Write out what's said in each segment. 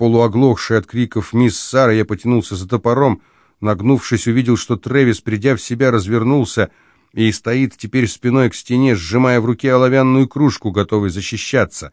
Полуоглохший от криков мисс Сара, я потянулся за топором, нагнувшись, увидел, что Трэвис, придя в себя, развернулся и стоит теперь спиной к стене, сжимая в руке оловянную кружку, готовый защищаться.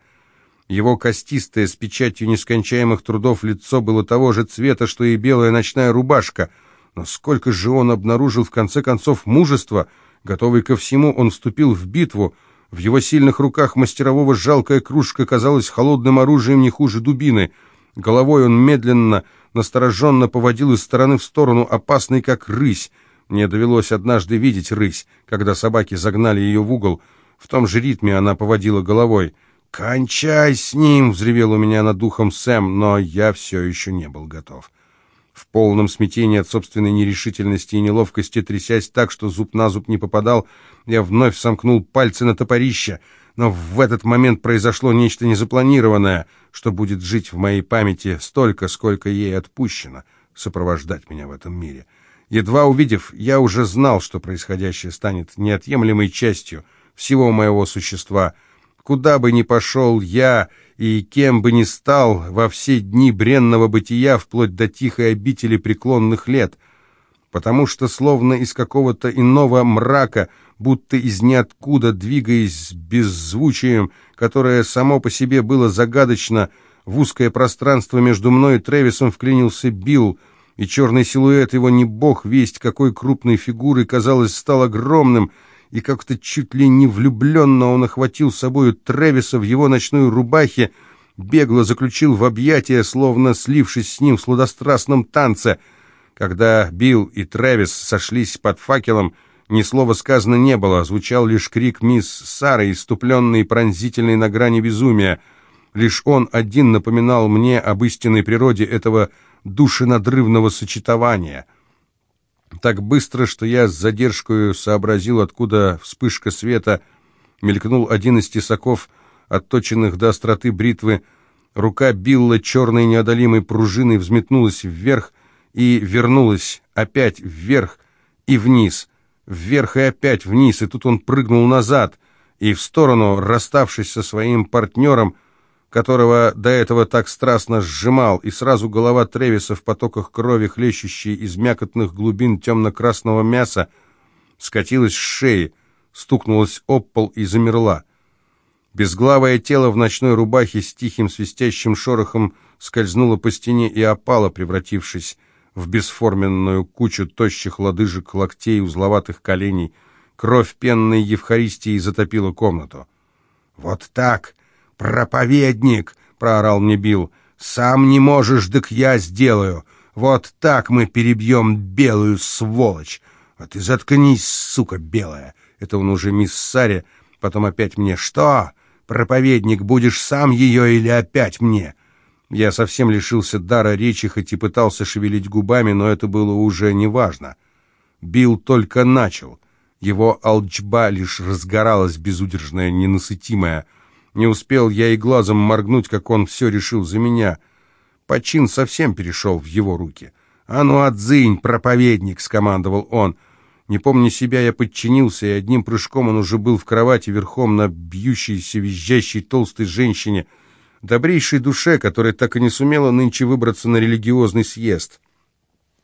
Его костистое, с печатью нескончаемых трудов лицо было того же цвета, что и белая ночная рубашка. Но сколько же он обнаружил в конце концов мужества, готовый ко всему, он вступил в битву, в его сильных руках мастерового жалкая кружка казалась холодным оружием не хуже дубины. Головой он медленно, настороженно поводил из стороны в сторону, опасный как рысь. Мне довелось однажды видеть рысь, когда собаки загнали ее в угол. В том же ритме она поводила головой. «Кончай с ним!» — взревел у меня над духом Сэм, но я все еще не был готов. В полном смятении от собственной нерешительности и неловкости, трясясь так, что зуб на зуб не попадал, я вновь сомкнул пальцы на топорище, но в этот момент произошло нечто незапланированное, что будет жить в моей памяти столько, сколько ей отпущено сопровождать меня в этом мире. Едва увидев, я уже знал, что происходящее станет неотъемлемой частью всего моего существа — Куда бы ни пошел я и кем бы ни стал во все дни бренного бытия, вплоть до тихой обители преклонных лет, потому что словно из какого-то иного мрака, будто из ниоткуда, двигаясь с беззвучием, которое само по себе было загадочно, в узкое пространство между мной и Тревисом вклинился Билл, и черный силуэт его не бог весть какой крупной фигуры, казалось, стал огромным — и как-то чуть ли не влюбленно он охватил собою Тревиса в его ночной рубахе, бегло заключил в объятия, словно слившись с ним в сладострастном танце. Когда Билл и Тревис сошлись под факелом, ни слова сказано не было, звучал лишь крик мисс Сары, иступленный и пронзительный на грани безумия. Лишь он один напоминал мне об истинной природе этого душенадрывного сочетования — так быстро, что я с задержкой сообразил, откуда вспышка света, мелькнул один из тесаков, отточенных до остроты бритвы, рука Билла черной неодолимой пружиной взметнулась вверх и вернулась опять вверх и вниз, вверх и опять вниз, и тут он прыгнул назад и в сторону, расставшись со своим партнером, которого до этого так страстно сжимал, и сразу голова Тревиса в потоках крови, хлещущей из мякотных глубин темно-красного мяса, скатилась с шеи, стукнулась об пол и замерла. Безглавое тело в ночной рубахе с тихим свистящим шорохом скользнуло по стене и опало, превратившись в бесформенную кучу тощих лодыжек, локтей, узловатых коленей. Кровь пенной Евхаристии затопила комнату. «Вот так!» «Проповедник!» — проорал мне Билл. «Сам не можешь, так я сделаю. Вот так мы перебьем белую сволочь. А ты заткнись, сука белая!» Это он уже мисс Саре, потом опять мне. «Что? Проповедник, будешь сам ее или опять мне?» Я совсем лишился дара речи, хоть и пытался шевелить губами, но это было уже неважно. Билл только начал. Его алчба лишь разгоралась безудержная, ненасытимая. Не успел я и глазом моргнуть, как он все решил за меня. Почин совсем перешел в его руки. «А ну, отзынь, проповедник!» — скомандовал он. Не помня себя, я подчинился, и одним прыжком он уже был в кровати верхом на бьющейся, визжащей толстой женщине, добрейшей душе, которая так и не сумела нынче выбраться на религиозный съезд.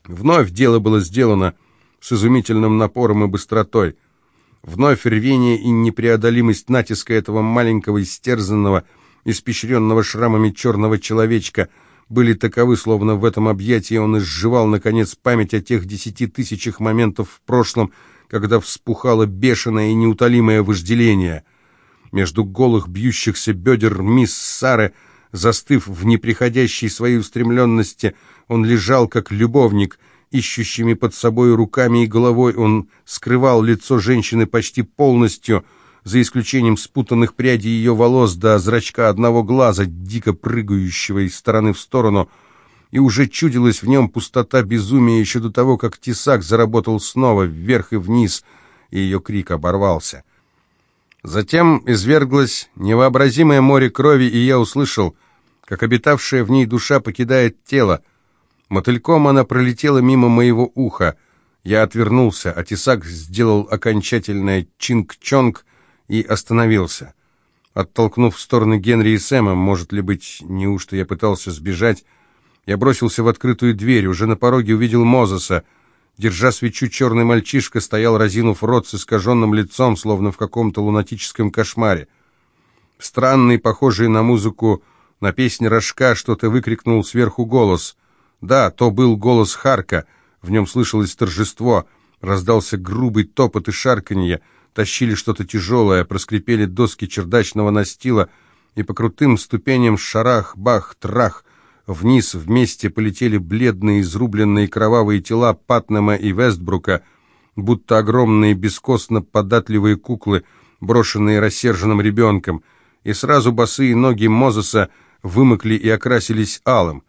Вновь дело было сделано с изумительным напором и быстротой. Вновь рвение и непреодолимость натиска этого маленького, истерзанного, испещренного шрамами черного человечка были таковы, словно в этом объятии он изживал, наконец, память о тех десяти тысячах моментов в прошлом, когда вспухало бешеное и неутолимое вожделение. Между голых бьющихся бедер мисс Сары, застыв в неприходящей своей устремленности, он лежал как любовник — ищущими под собой руками и головой он скрывал лицо женщины почти полностью, за исключением спутанных прядей ее волос до зрачка одного глаза, дико прыгающего из стороны в сторону, и уже чудилась в нем пустота безумия еще до того, как тесак заработал снова вверх и вниз, и ее крик оборвался. Затем изверглось невообразимое море крови, и я услышал, как обитавшая в ней душа покидает тело, Мотыльком она пролетела мимо моего уха. Я отвернулся, а тесак сделал окончательное чинг-чонг и остановился. Оттолкнув в стороны Генри и Сэма, может ли быть, неужто я пытался сбежать, я бросился в открытую дверь, уже на пороге увидел Мозеса. Держа свечу, черный мальчишка стоял, разинув рот с искаженным лицом, словно в каком-то лунатическом кошмаре. Странный, похожий на музыку, на песне рожка, что-то выкрикнул сверху голос. Да, то был голос Харка, в нем слышалось торжество, раздался грубый топот и шарканье, тащили что-то тяжелое, проскрипели доски чердачного настила, и по крутым ступеням шарах, бах, трах, вниз вместе полетели бледные, изрубленные кровавые тела Патнема и Вестбрука, будто огромные бескостно податливые куклы, брошенные рассерженным ребенком, и сразу босые ноги Мозеса вымокли и окрасились алым.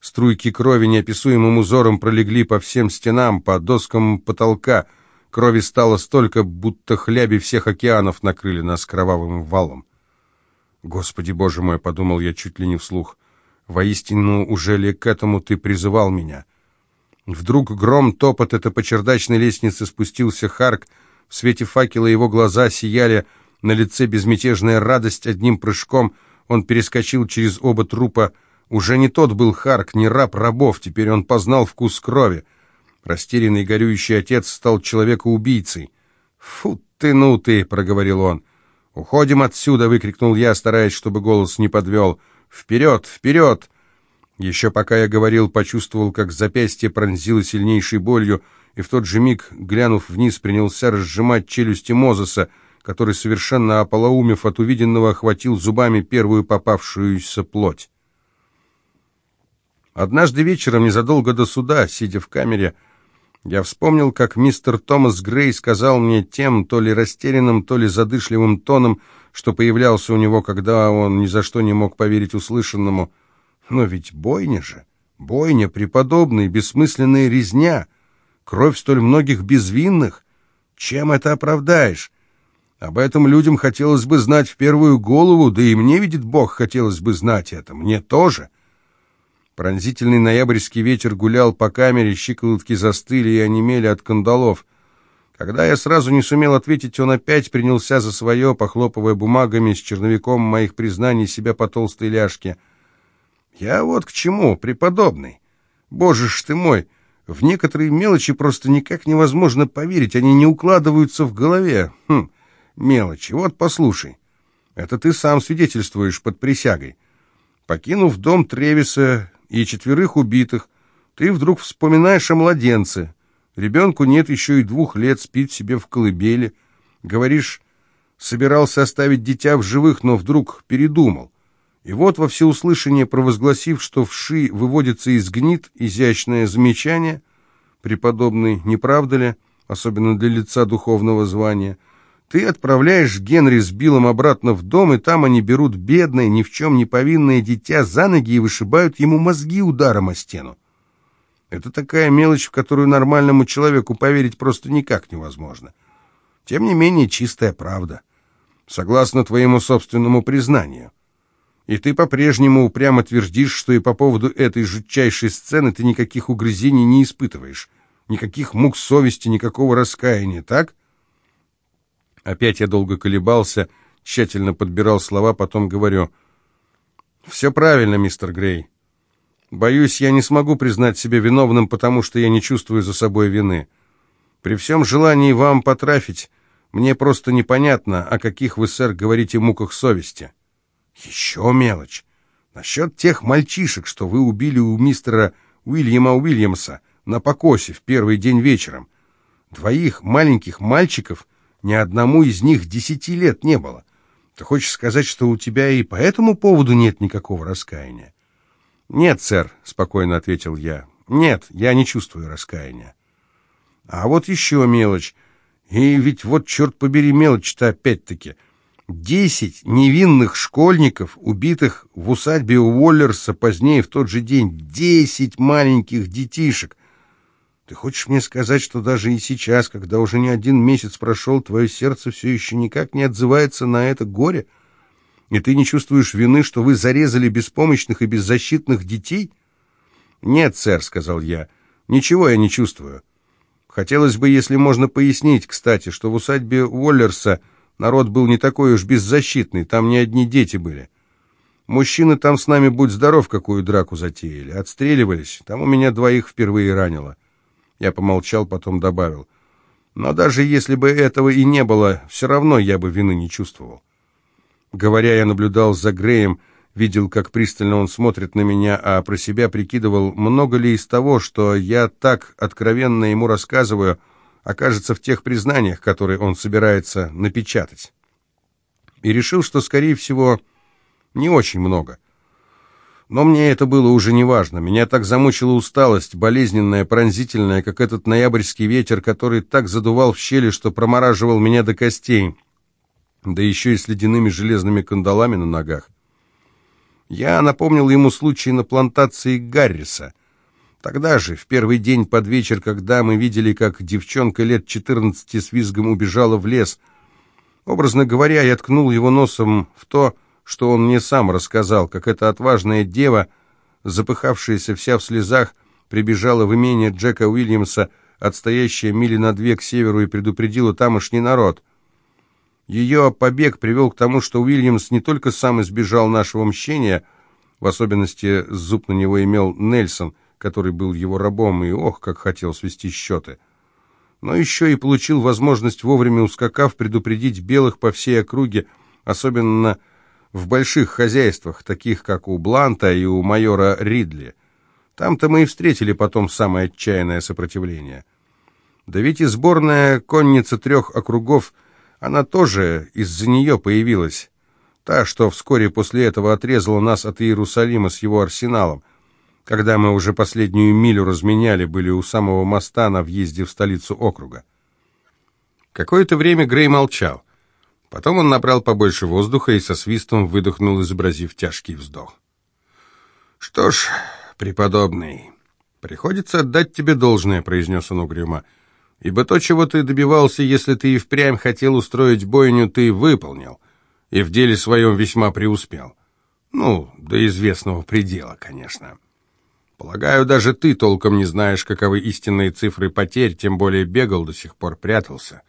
Струйки крови неописуемым узором пролегли по всем стенам, по доскам потолка. Крови стало столько, будто хляби всех океанов накрыли нас кровавым валом. «Господи, Боже мой!» — подумал я чуть ли не вслух. «Воистину, уже ли к этому ты призывал меня?» Вдруг гром топот это по чердачной лестнице спустился Харк. В свете факела его глаза сияли, на лице безмятежная радость одним прыжком. Он перескочил через оба трупа, уже не тот был Харк, не раб рабов, теперь он познал вкус крови. Растерянный горюющий отец стал человека-убийцей. «Фу ты, ну ты!» — проговорил он. «Уходим отсюда!» — выкрикнул я, стараясь, чтобы голос не подвел. «Вперед! Вперед!» Еще пока я говорил, почувствовал, как запястье пронзило сильнейшей болью, и в тот же миг, глянув вниз, принялся разжимать челюсти Мозеса, который, совершенно ополоумев от увиденного, охватил зубами первую попавшуюся плоть. Однажды вечером, незадолго до суда, сидя в камере, я вспомнил, как мистер Томас Грей сказал мне тем, то ли растерянным, то ли задышливым тоном, что появлялся у него, когда он ни за что не мог поверить услышанному. Но ведь бойня же, бойня, преподобный, бессмысленная резня, кровь столь многих безвинных. Чем это оправдаешь? Об этом людям хотелось бы знать в первую голову, да и мне, видит Бог, хотелось бы знать это, мне тоже. Пронзительный ноябрьский ветер гулял по камере, щиколотки застыли и онемели от кандалов. Когда я сразу не сумел ответить, он опять принялся за свое, похлопывая бумагами с черновиком моих признаний себя по толстой ляжке. «Я вот к чему, преподобный. Боже ж ты мой, в некоторые мелочи просто никак невозможно поверить, они не укладываются в голове. Хм, мелочи, вот послушай. Это ты сам свидетельствуешь под присягой. Покинув дом Тревиса, и четверых убитых, ты вдруг вспоминаешь о младенце. Ребенку нет еще и двух лет, спит себе в колыбели. Говоришь, собирался оставить дитя в живых, но вдруг передумал. И вот во всеуслышание провозгласив, что вши выводится из гнит, изящное замечание, преподобный, не правда ли, особенно для лица духовного звания, ты отправляешь Генри с Биллом обратно в дом, и там они берут бедное, ни в чем не повинное дитя за ноги и вышибают ему мозги ударом о стену. Это такая мелочь, в которую нормальному человеку поверить просто никак невозможно. Тем не менее, чистая правда. Согласно твоему собственному признанию. И ты по-прежнему упрямо твердишь, что и по поводу этой жутчайшей сцены ты никаких угрызений не испытываешь, никаких мук совести, никакого раскаяния, так? Опять я долго колебался, тщательно подбирал слова, потом говорю. «Все правильно, мистер Грей. Боюсь, я не смогу признать себя виновным, потому что я не чувствую за собой вины. При всем желании вам потрафить, мне просто непонятно, о каких вы, сэр, говорите муках совести». «Еще мелочь. Насчет тех мальчишек, что вы убили у мистера Уильяма Уильямса на покосе в первый день вечером. Двоих маленьких мальчиков — ни одному из них десяти лет не было. Ты хочешь сказать, что у тебя и по этому поводу нет никакого раскаяния? Нет, сэр, спокойно ответил я. Нет, я не чувствую раскаяния. А вот еще мелочь. И ведь вот, черт побери, мелочь-то опять-таки. Десять невинных школьников, убитых в усадьбе Уоллерса позднее в тот же день. Десять маленьких детишек. Ты хочешь мне сказать, что даже и сейчас, когда уже не один месяц прошел, твое сердце все еще никак не отзывается на это горе? И ты не чувствуешь вины, что вы зарезали беспомощных и беззащитных детей? Нет, сэр, — сказал я, — ничего я не чувствую. Хотелось бы, если можно пояснить, кстати, что в усадьбе Уоллерса Народ был не такой уж беззащитный, там не одни дети были. Мужчины там с нами, будь здоров, какую драку затеяли. Отстреливались, там у меня двоих впервые ранило. Я помолчал, потом добавил. Но даже если бы этого и не было, все равно я бы вины не чувствовал. Говоря, я наблюдал за Греем, видел, как пристально он смотрит на меня, а про себя прикидывал, много ли из того, что я так откровенно ему рассказываю, окажется в тех признаниях, которые он собирается напечатать. И решил, что, скорее всего, не очень много. Но мне это было уже не важно. Меня так замучила усталость, болезненная, пронзительная, как этот ноябрьский ветер, который так задувал в щели, что промораживал меня до костей, да еще и с ледяными железными кандалами на ногах. Я напомнил ему случай на плантации Гарриса. Тогда же, в первый день под вечер, когда мы видели, как девчонка лет 14 с визгом убежала в лес, образно говоря, я ткнул его носом в то, что он мне сам рассказал, как эта отважная дева, запыхавшаяся вся в слезах, прибежала в имение Джека Уильямса, отстоящее мили на две к северу, и предупредила тамошний народ. Ее побег привел к тому, что Уильямс не только сам избежал нашего мщения, в особенности зуб на него имел Нельсон, который был его рабом, и ох, как хотел свести счеты, но еще и получил возможность, вовремя ускакав, предупредить белых по всей округе, особенно в больших хозяйствах, таких как у Бланта и у майора Ридли. Там-то мы и встретили потом самое отчаянное сопротивление. Да ведь и сборная конница трех округов, она тоже из-за нее появилась. Та, что вскоре после этого отрезала нас от Иерусалима с его арсеналом. Когда мы уже последнюю милю разменяли, были у самого моста на въезде в столицу округа. Какое-то время Грей молчал. Потом он набрал побольше воздуха и со свистом выдохнул, изобразив тяжкий вздох. «Что ж, преподобный, приходится отдать тебе должное», — произнес он угрюмо. «Ибо то, чего ты добивался, если ты и впрямь хотел устроить бойню, ты выполнил, и в деле своем весьма преуспел. Ну, до известного предела, конечно». Полагаю, даже ты толком не знаешь, каковы истинные цифры потерь, тем более бегал до сих пор, прятался.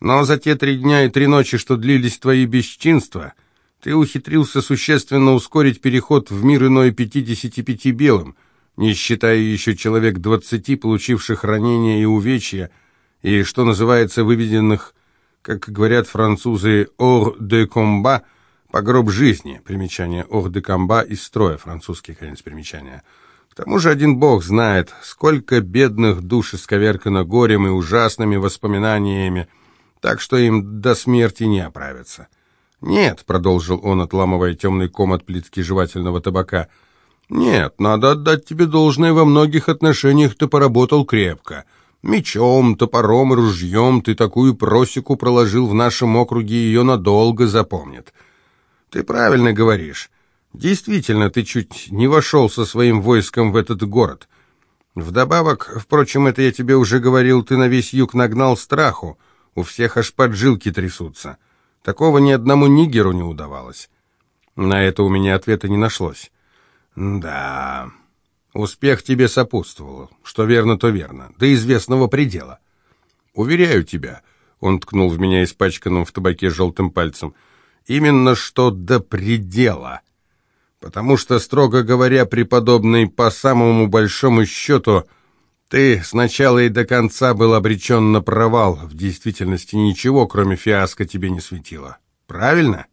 Но за те три дня и три ночи, что длились твои бесчинства, ты ухитрился существенно ускорить переход в мир иной 55 белым, не считая еще человек 20, получивших ранения и увечья, и, что называется, выведенных, как говорят французы, «hors de combat», «погроб жизни», примечание «hors de combat» из строя, французский конец примечания. К тому же один бог знает, сколько бедных душ исковеркано горем и ужасными воспоминаниями, так что им до смерти не оправиться. «Нет», — продолжил он, отламывая темный ком от плитки жевательного табака, «нет, надо отдать тебе должное, во многих отношениях ты поработал крепко. Мечом, топором и ружьем ты такую просеку проложил в нашем округе, ее надолго запомнят. Ты правильно говоришь. Действительно, ты чуть не вошел со своим войском в этот город. Вдобавок, впрочем, это я тебе уже говорил, ты на весь юг нагнал страху». У всех аж поджилки трясутся. Такого ни одному нигеру не удавалось. На это у меня ответа не нашлось. Да, успех тебе сопутствовал. Что верно, то верно. До известного предела. Уверяю тебя, он ткнул в меня испачканным в табаке желтым пальцем, именно что до предела. Потому что, строго говоря, преподобный, по самому большому счету, ты сначала и до конца был обречен на провал. В действительности ничего, кроме фиаско, тебе не светило. Правильно?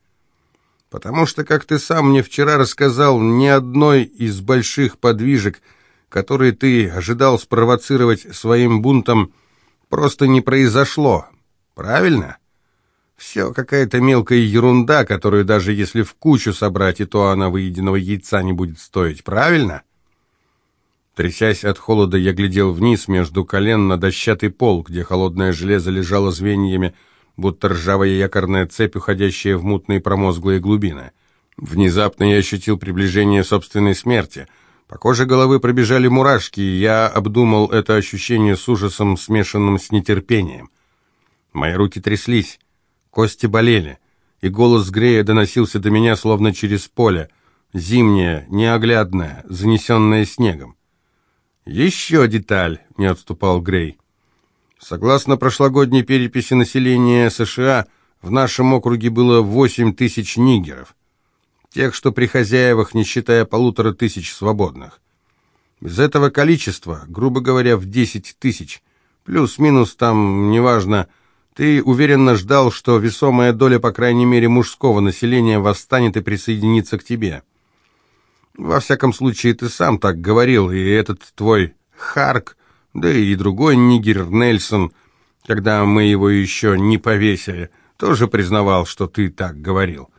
Потому что, как ты сам мне вчера рассказал, ни одной из больших подвижек, которые ты ожидал спровоцировать своим бунтом, просто не произошло. Правильно? Все какая-то мелкая ерунда, которую даже если в кучу собрать, и то она выеденного яйца не будет стоить. Правильно? — Трясясь от холода, я глядел вниз между колен на дощатый пол, где холодное железо лежало звеньями, будто ржавая якорная цепь, уходящая в мутные промозглые глубины. Внезапно я ощутил приближение собственной смерти. По коже головы пробежали мурашки, и я обдумал это ощущение с ужасом, смешанным с нетерпением. Мои руки тряслись, кости болели, и голос Грея доносился до меня словно через поле, зимнее, неоглядное, занесенное снегом. «Еще деталь», — не отступал Грей. Согласно прошлогодней переписи населения США, в нашем округе было восемь тысяч нигеров. Тех, что при хозяевах, не считая полутора тысяч свободных. Из этого количества, грубо говоря, в десять тысяч, плюс-минус там, неважно, ты уверенно ждал, что весомая доля, по крайней мере, мужского населения восстанет и присоединится к тебе. Во всяком случае, ты сам так говорил, и этот твой Харк, да и другой нигер Нельсон, когда мы его еще не повесили, тоже признавал, что ты так говорил.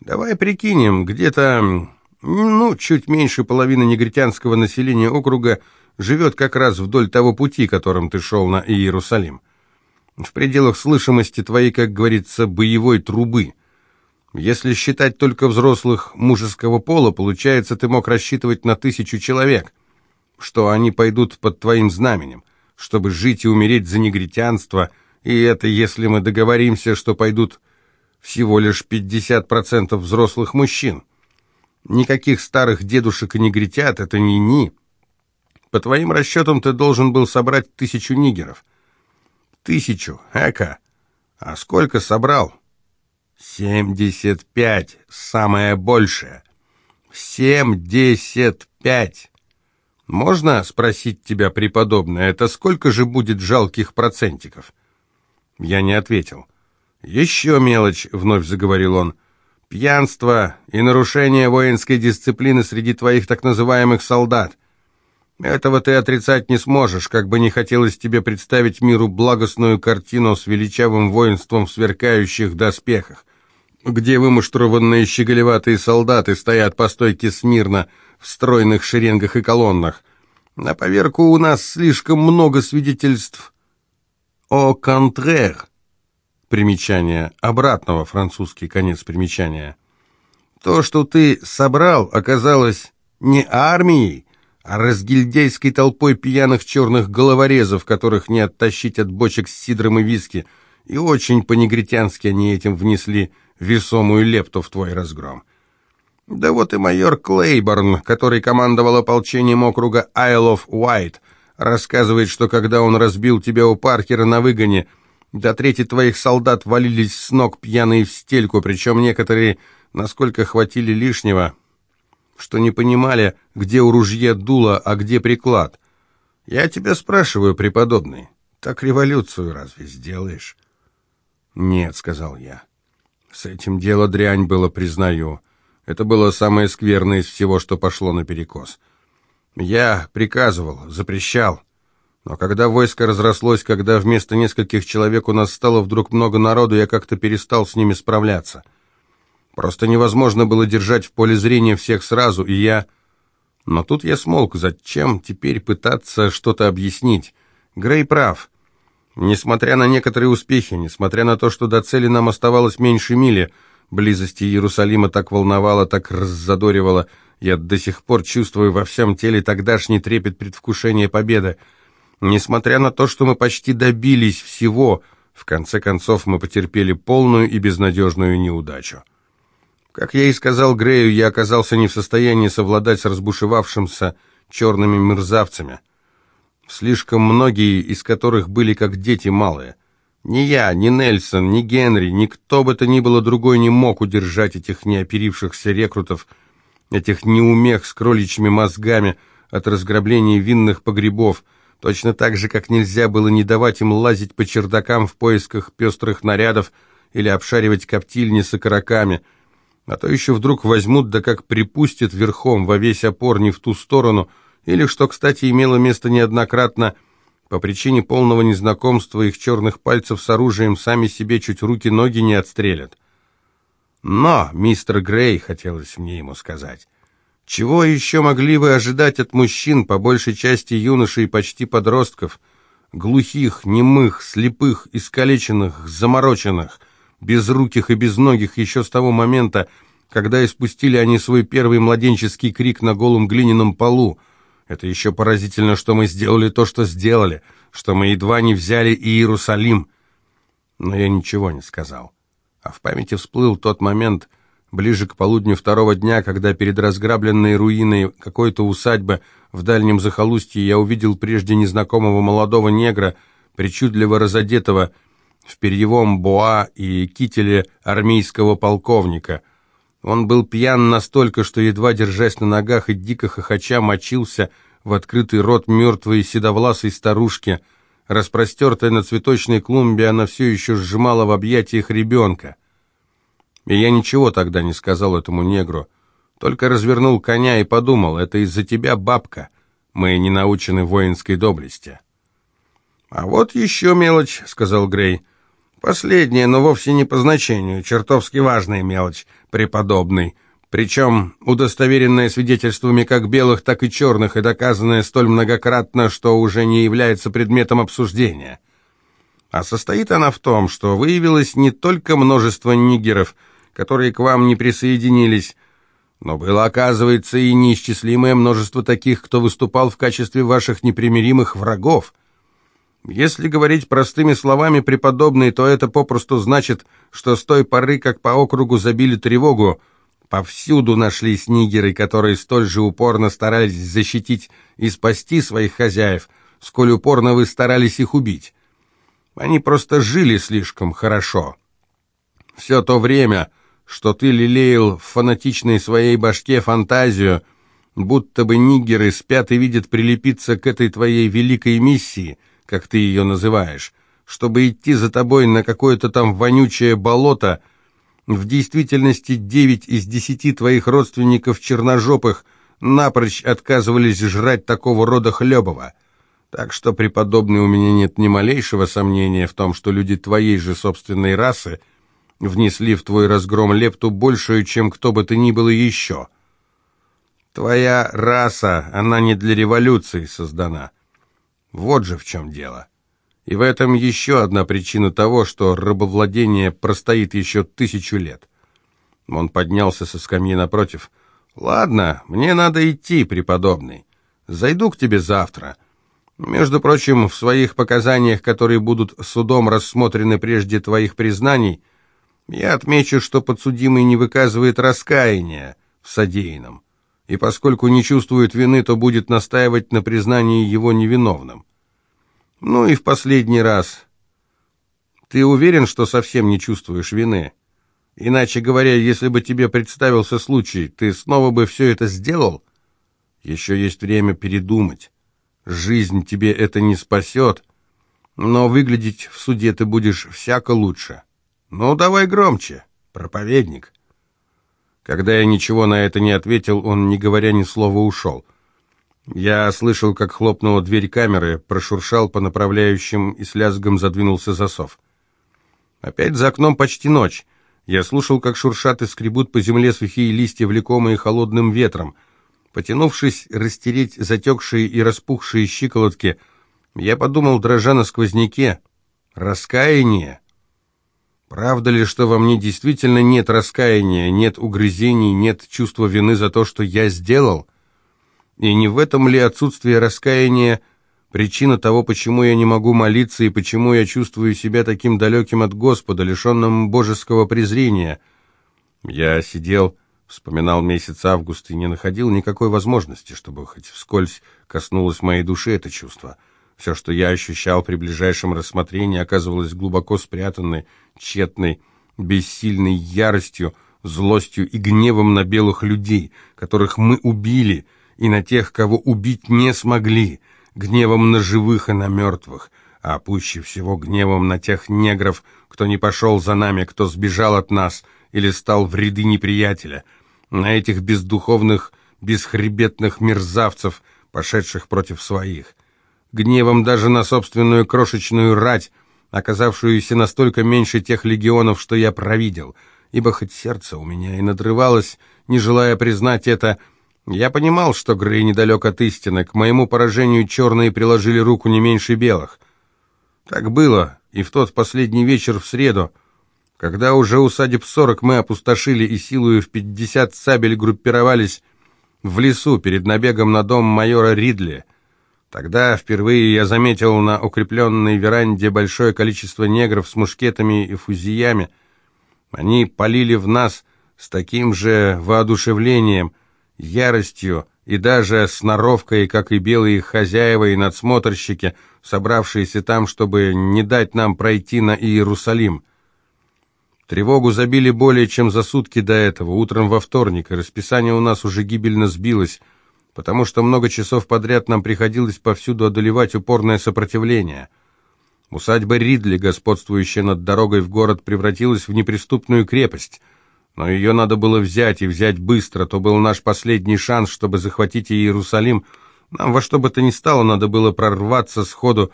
Давай прикинем, где-то, ну, чуть меньше половины негритянского населения округа живет как раз вдоль того пути, которым ты шел на Иерусалим. В пределах слышимости твоей, как говорится, боевой трубы. Если считать только взрослых мужеского пола, получается, ты мог рассчитывать на тысячу человек, что они пойдут под твоим знаменем, чтобы жить и умереть за негритянство, и это если мы договоримся, что пойдут всего лишь 50% взрослых мужчин. Никаких старых дедушек и негритят, это не ни. По твоим расчетам ты должен был собрать тысячу нигеров. Тысячу, эка. А сколько собрал? «Семьдесят пять, самое большее. Семьдесят пять. Можно спросить тебя, преподобная, это сколько же будет жалких процентиков?» Я не ответил. «Еще мелочь», — вновь заговорил он. «Пьянство и нарушение воинской дисциплины среди твоих так называемых солдат. Этого ты отрицать не сможешь, как бы не хотелось тебе представить миру благостную картину с величавым воинством в сверкающих доспехах, где вымуштрованные щеголеватые солдаты стоят по стойке смирно в стройных шеренгах и колоннах. На поверку у нас слишком много свидетельств о контрэр. Примечание обратного, французский конец примечания. То, что ты собрал, оказалось не армией, а разгильдейской толпой пьяных черных головорезов, которых не оттащить от бочек с сидром и виски, и очень по-негритянски они этим внесли весомую лепту в твой разгром. Да вот и майор Клейборн, который командовал ополчением округа Isle of White, рассказывает, что когда он разбил тебя у Паркера на выгоне, до трети твоих солдат валились с ног пьяные в стельку, причем некоторые, насколько хватили лишнего, что не понимали, где у ружья дуло, а где приклад. Я тебя спрашиваю, преподобный, так революцию разве сделаешь? Нет, сказал я. С этим дело дрянь было, признаю. Это было самое скверное из всего, что пошло наперекос. Я приказывал, запрещал. Но когда войско разрослось, когда вместо нескольких человек у нас стало вдруг много народу, я как-то перестал с ними справляться. Просто невозможно было держать в поле зрения всех сразу, и я... Но тут я смолк. Зачем теперь пытаться что-то объяснить? Грей прав. Несмотря на некоторые успехи, несмотря на то, что до цели нам оставалось меньше мили, близости Иерусалима так волновало, так раззадоривало, я до сих пор чувствую во всем теле тогдашний трепет предвкушения победы. Несмотря на то, что мы почти добились всего, в конце концов мы потерпели полную и безнадежную неудачу. Как я и сказал Грею, я оказался не в состоянии совладать с разбушевавшимся черными мерзавцами, слишком многие из которых были как дети малые. Ни я, ни Нельсон, ни Генри, ни кто бы то ни было другой не мог удержать этих неоперившихся рекрутов, этих неумех с кроличьими мозгами от разграбления винных погребов, точно так же, как нельзя было не давать им лазить по чердакам в поисках пестрых нарядов или обшаривать коптильни с окороками — а то еще вдруг возьмут, да как припустят верхом во весь опор не в ту сторону, или, что, кстати, имело место неоднократно, по причине полного незнакомства их черных пальцев с оружием сами себе чуть руки-ноги не отстрелят. Но, мистер Грей, хотелось мне ему сказать, чего еще могли вы ожидать от мужчин, по большей части юношей и почти подростков, глухих, немых, слепых, искалеченных, замороченных — безруких и безногих еще с того момента, когда испустили они свой первый младенческий крик на голом глиняном полу. Это еще поразительно, что мы сделали то, что сделали, что мы едва не взяли Иерусалим. Но я ничего не сказал. А в памяти всплыл тот момент, ближе к полудню второго дня, когда перед разграбленной руиной какой-то усадьбы в дальнем захолустье я увидел прежде незнакомого молодого негра, причудливо разодетого, в перьевом боа и кителе армейского полковника. Он был пьян настолько, что, едва держась на ногах и дико хохоча, мочился в открытый рот мертвой седовласой старушки. Распростертая на цветочной клумбе, она все еще сжимала в объятиях ребенка. И я ничего тогда не сказал этому негру, только развернул коня и подумал, это из-за тебя, бабка, мы не научены воинской доблести. «А вот еще мелочь», — сказал Грей. «Последняя, но вовсе не по значению, чертовски важная мелочь, преподобный. Причем удостоверенная свидетельствами как белых, так и черных, и доказанная столь многократно, что уже не является предметом обсуждения. А состоит она в том, что выявилось не только множество нигеров, которые к вам не присоединились, но было, оказывается, и неисчислимое множество таких, кто выступал в качестве ваших непримиримых врагов. Если говорить простыми словами, преподобный, то это попросту значит, что с той поры, как по округу забили тревогу, Повсюду нашлись нигеры, которые столь же упорно старались защитить и спасти своих хозяев, сколь упорно вы старались их убить. Они просто жили слишком хорошо. Все то время, что ты лелеял в фанатичной своей башке фантазию, будто бы нигеры спят и видят прилепиться к этой твоей великой миссии, как ты ее называешь, чтобы идти за тобой на какое-то там вонючее болото — в действительности девять из десяти твоих родственников черножопых напрочь отказывались жрать такого рода хлебова. Так что, преподобный, у меня нет ни малейшего сомнения в том, что люди твоей же собственной расы внесли в твой разгром лепту большую, чем кто бы то ни было еще. Твоя раса, она не для революции создана. Вот же в чем дело. И в этом еще одна причина того, что рабовладение простоит еще тысячу лет. Он поднялся со скамьи напротив. «Ладно, мне надо идти, преподобный. Зайду к тебе завтра. Между прочим, в своих показаниях, которые будут судом рассмотрены прежде твоих признаний, я отмечу, что подсудимый не выказывает раскаяния в содеянном, и поскольку не чувствует вины, то будет настаивать на признании его невиновным. Ну и в последний раз. Ты уверен, что совсем не чувствуешь вины? Иначе говоря, если бы тебе представился случай, ты снова бы все это сделал? Еще есть время передумать. Жизнь тебе это не спасет, но выглядеть в суде ты будешь всяко лучше. Ну, давай громче, проповедник. Когда я ничего на это не ответил, он, не говоря ни слова, ушел. Я слышал, как хлопнула дверь камеры, прошуршал по направляющим и с лязгом задвинулся засов. Опять за окном почти ночь. Я слушал, как шуршат и скребут по земле сухие листья, влекомые холодным ветром. Потянувшись растереть затекшие и распухшие щиколотки, я подумал, дрожа на сквозняке, раскаяние. Правда ли, что во мне действительно нет раскаяния, нет угрызений, нет чувства вины за то, что я сделал?» И не в этом ли отсутствие раскаяния причина того, почему я не могу молиться и почему я чувствую себя таким далеким от Господа, лишенным божеского презрения? Я сидел, вспоминал месяц август и не находил никакой возможности, чтобы хоть вскользь коснулось моей души это чувство. Все, что я ощущал при ближайшем рассмотрении, оказывалось глубоко спрятанной, тщетной, бессильной яростью, злостью и гневом на белых людей, которых мы убили — и на тех, кого убить не смогли, гневом на живых и на мертвых, а пуще всего гневом на тех негров, кто не пошел за нами, кто сбежал от нас или стал в ряды неприятеля, на этих бездуховных, бесхребетных мерзавцев, пошедших против своих, гневом даже на собственную крошечную рать, оказавшуюся настолько меньше тех легионов, что я провидел, ибо хоть сердце у меня и надрывалось, не желая признать это, — я понимал, что Грей недалек от истины. К моему поражению черные приложили руку не меньше белых. Так было и в тот последний вечер в среду, когда уже усадеб сорок мы опустошили и силою в пятьдесят сабель группировались в лесу перед набегом на дом майора Ридли. Тогда впервые я заметил на укрепленной веранде большое количество негров с мушкетами и фузиями. Они полили в нас с таким же воодушевлением — яростью и даже сноровкой, как и белые хозяева и надсмотрщики, собравшиеся там, чтобы не дать нам пройти на Иерусалим. Тревогу забили более чем за сутки до этого, утром во вторник, и расписание у нас уже гибельно сбилось, потому что много часов подряд нам приходилось повсюду одолевать упорное сопротивление. Усадьба Ридли, господствующая над дорогой в город, превратилась в неприступную крепость — но ее надо было взять, и взять быстро. То был наш последний шанс, чтобы захватить Иерусалим. Нам во что бы то ни стало надо было прорваться сходу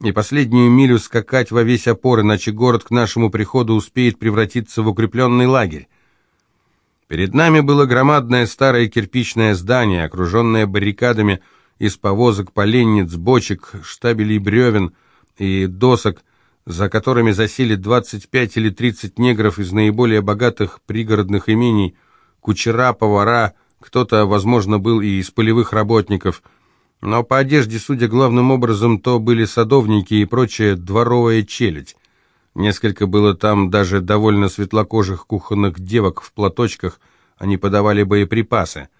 и последнюю милю скакать во весь опор, иначе город к нашему приходу успеет превратиться в укрепленный лагерь. Перед нами было громадное старое кирпичное здание, окруженное баррикадами из повозок, поленниц, бочек, штабелей бревен и досок, за которыми засели 25 или 30 негров из наиболее богатых пригородных имений, кучера, повара, кто-то, возможно, был и из полевых работников, но по одежде, судя главным образом, то были садовники и прочая дворовая челядь. Несколько было там даже довольно светлокожих кухонных девок в платочках, они подавали боеприпасы –